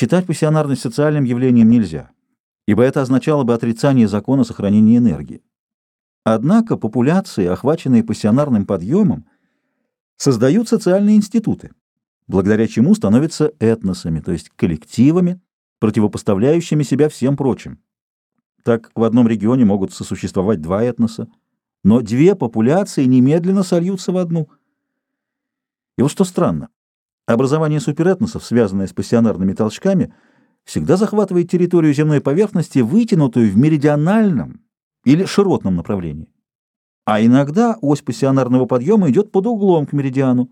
Считать пассионарность социальным явлением нельзя, ибо это означало бы отрицание закона сохранения энергии. Однако популяции, охваченные пассионарным подъемом, создают социальные институты, благодаря чему становятся этносами, то есть коллективами, противопоставляющими себя всем прочим. Так в одном регионе могут сосуществовать два этноса, но две популяции немедленно сольются в одну. И вот что странно. Образование суперэтносов, связанное с пассионарными толчками, всегда захватывает территорию земной поверхности, вытянутую в меридиональном или широтном направлении. А иногда ось пассионарного подъема идет под углом к меридиану.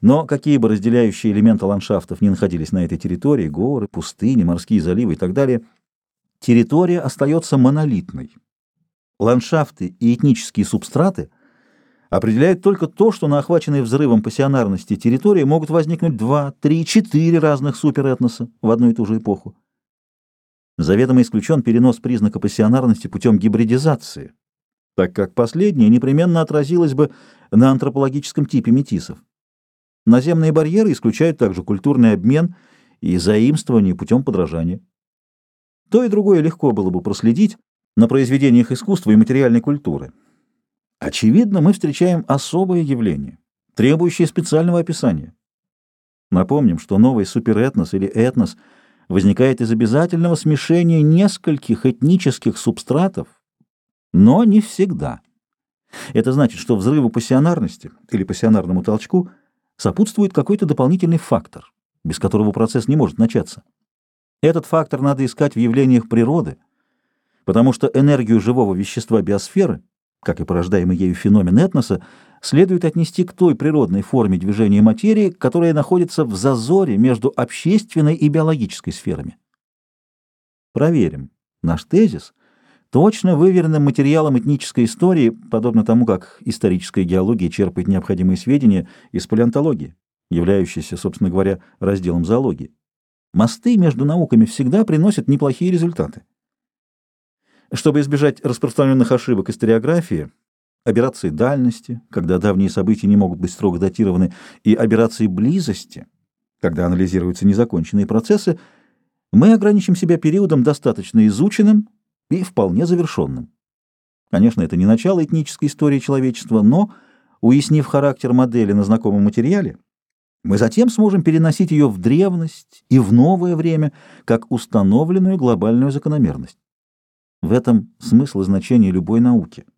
Но какие бы разделяющие элементы ландшафтов не находились на этой территории, горы, пустыни, морские заливы и так далее, территория остается монолитной. Ландшафты и этнические субстраты определяют только то, что на охваченной взрывом пассионарности территории могут возникнуть два, три, четыре разных суперэтноса в одну и ту же эпоху. Заведомо исключен перенос признака пассионарности путем гибридизации, так как последнее непременно отразилось бы на антропологическом типе метисов. Наземные барьеры исключают также культурный обмен и заимствование путем подражания. То и другое легко было бы проследить на произведениях искусства и материальной культуры. Очевидно, мы встречаем особое явление, требующее специального описания. Напомним, что новый суперэтнос или этнос возникает из обязательного смешения нескольких этнических субстратов, но не всегда. Это значит, что взрыву пассионарности или пассионарному толчку – сопутствует какой-то дополнительный фактор, без которого процесс не может начаться. Этот фактор надо искать в явлениях природы, потому что энергию живого вещества биосферы, как и порождаемый ею феномен этноса, следует отнести к той природной форме движения материи, которая находится в зазоре между общественной и биологической сферами. Проверим наш тезис – точно выверенным материалом этнической истории, подобно тому, как историческая геология черпает необходимые сведения из палеонтологии, являющейся, собственно говоря, разделом зоологии. Мосты между науками всегда приносят неплохие результаты. Чтобы избежать распространенных ошибок историографии, операции дальности, когда давние события не могут быть строго датированы, и операции близости, когда анализируются незаконченные процессы, мы ограничим себя периодом достаточно изученным, и вполне завершенным. Конечно, это не начало этнической истории человечества, но, уяснив характер модели на знакомом материале, мы затем сможем переносить ее в древность и в новое время, как установленную глобальную закономерность. В этом смысл и значение любой науки –